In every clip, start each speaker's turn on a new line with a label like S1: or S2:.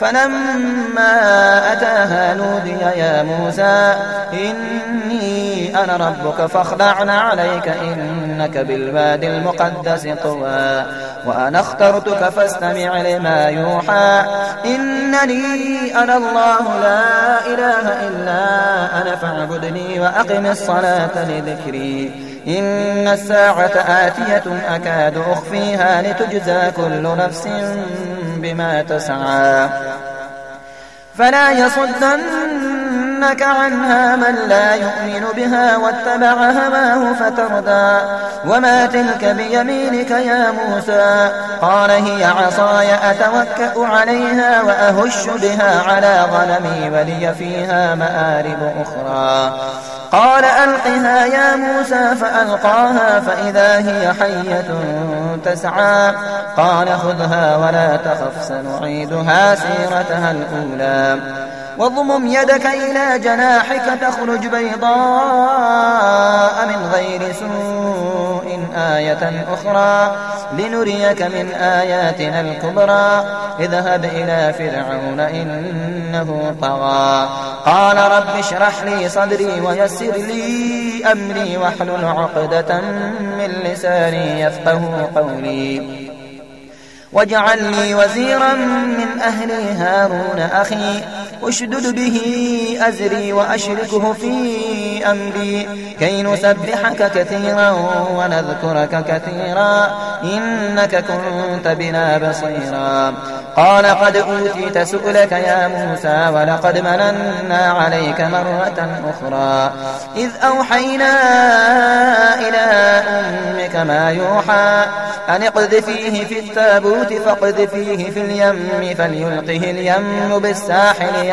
S1: فلما أتاها نودي يا موسى إني أنا ربك فاخلعن عليك إنك بالواد المقدس طوى. وأنا اخترتك فاستمع لما يوحى. إنني أنا الله لا إله إلا أنا فاعبدني وأقم الصلاة لذكري. إن الساعة آتية أكاد أخفيها لتجزى كل نفس بما تسعى. فلا يصدنك عنها من لا يؤمن بها واتبع هواه فتردى. وما تلك بيمينك يا موسى. قال هي عصاي أتوكأ عليها وأهش بها على غنمي ولي فيها مآرب أخرى. قال ألقها يا موسى فألقاها فإذا هي حية تسعى. قال خذها ولا تخف سنعيدها سيرتها الأولى. واضمم يدك إلى جناحك تخرج بيضاء من غير سوء آية أخرى. لنريك من آياتنا الكبرى. اذهب إلى فرعون إنه طغى. قال رب اشرح لي صدري ويسر لي أمري واحلل عقدة من لساني يفقه قولي. واجعل لي وزيرا من أهلي هارون أخي. أشدد به أزري وأشركه في أمري كي نسبحك كثيرا ونذكرك كثيرا إنك كنت بنا بصيرا. قال قد أوتيت سؤلك يا موسى ولقد مننا عليك مرة أخرى. إذ أوحينا إلى أمك ما يوحى أن اقذفيه في التابوت فاقذفيه في اليم فليلقه اليم بالساحل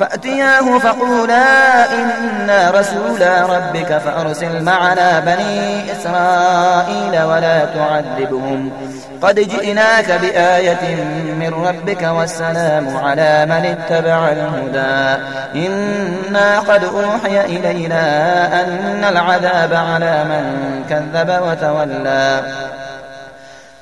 S1: فأتياه فقولا إنا رسولا ربك فأرسل معنا بني إسرائيل ولا تعذبهم. قد جئناك بآية من ربك والسلام على من اتبع الهدى. إنا قد أوحي إلينا أن العذاب على من كذب وتولى.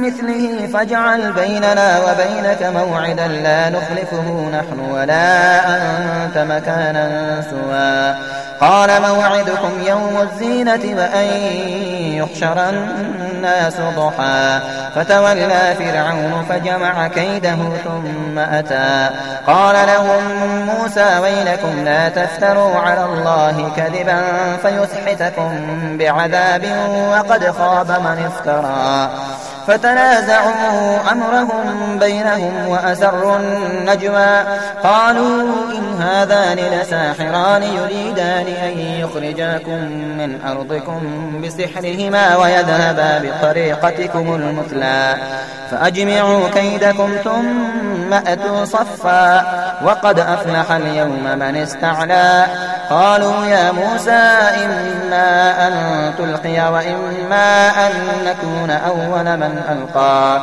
S1: مثله فاجعل بيننا وبينك موعدا لا نخلفه نحن ولا أنت مكانا سوى. قال موعدكم يوم الزينة وأن يحشر الناس ضحى. فتولى فرعون فجمع كيده ثم أتى. قال لهم موسى ويلكم لا تفتروا على الله كذبا فيسحتكم بعذاب وقد خاب من افترى. فتنازعوا أمرهم بينهم وأسروا النجوى. قالوا إن هذان لساحران يريدان أن يخرجاكم من أرضكم بسحرهما ويذهبا بطريقتكم المثلى. فأجمعوا كيدكم ثم أتوا صفا. وقد أفلح اليوم من استعلى. قالوا يا موسى إما أن تلقي وإما أن نكون أول من ألقى.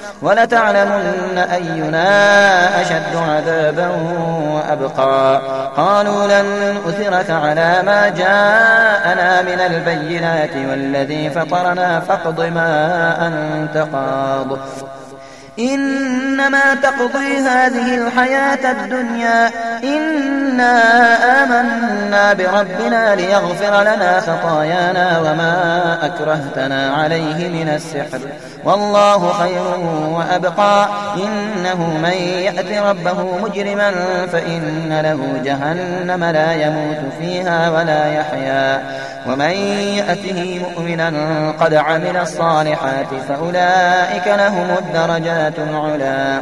S1: ولتعلمن أينا أشد عذابا وأبقى. قالوا لن أثرك على ما جاءنا من البينات والذي فطرنا فاقض ما أنت قاض. إنما تقضي هذه الحياة الدنيا إنا آمنا بربنا ليغفر لنا خطايانا وما أكرهتنا عليه من السحر. والله خير وأبقى. إنه من يأت ربه مجرما فإن له جهنم لا يموت فيها ولا يحيا. ومن يأته مؤمنا قد عمل الصالحات فأولئك لهم الدرجات العلا.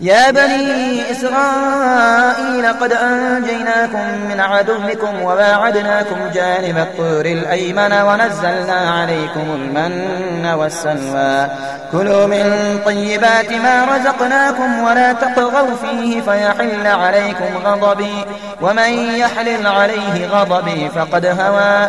S1: يا بني إسرائيل قد أنجيناكم من عدوكم وواعدناكم جانب الطور الأيمن ونزلنا عليكم المن والسلوى. كلوا من طيبات ما رزقناكم ولا تطغوا فيه فيحل عليكم غضبي ومن يحلل عليه غضبي فقد هوى.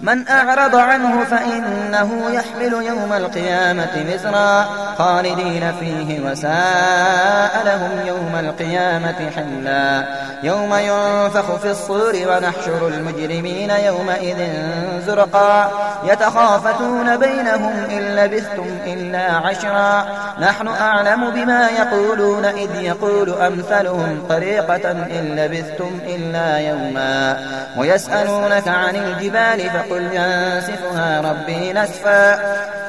S1: من أعرض عنه فإنه يحمل يوم القيامة مزرا خالدين فيه وساء لهم يوم القيامة حلا يوم ينفخ في الصور ونحشر المجرمين يومئذ زرقا يتخافتون بينهم إن لبثتم إلا عشرا نحن أعلم بما يقولون إذ يقول أمثلهم طريقة إن لبثتم إلا يوما. ويسألونك عن الجبال فقل ينسفها ربي نسفا.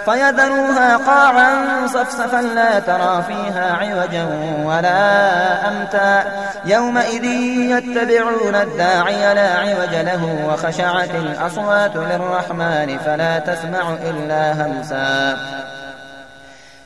S1: فيذروها قاعا صفصفا لا ترى فيها عوجا ولا أمتا. يومئذ يتبعون الداعي لا عوج له وخشعت الأصوات للرحمن فلا تسمع إلا همسا.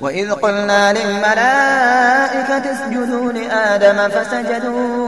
S1: وإذ قلنا للملائكة اسجدوا لآدم فسجدوا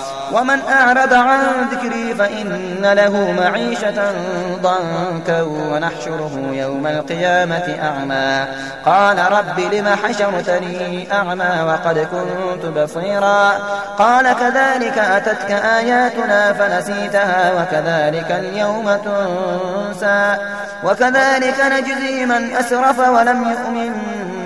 S1: ومن أعرض عن ذكري فإن له معيشة ضنكا ونحشره يوم القيامة أعمى. قال رب لم حشرتني أعمى وقد كنت بصيرا. قال كذلك أتتك آياتنا فنسيتها وكذلك اليوم تنسى. وكذلك نجزي من أسرف ولم يؤمن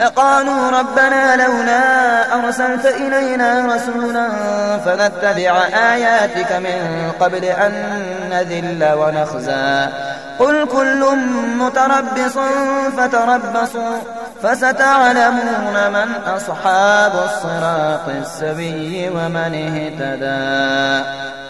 S1: لقالوا ربنا لولا أرسلت إلينا رسولا فنتبع آياتك من قبل أن نذل ونخزى. قل كل متربص فتربصوا فستعلمون من أصحاب الصراط السبي ومن اهتدى.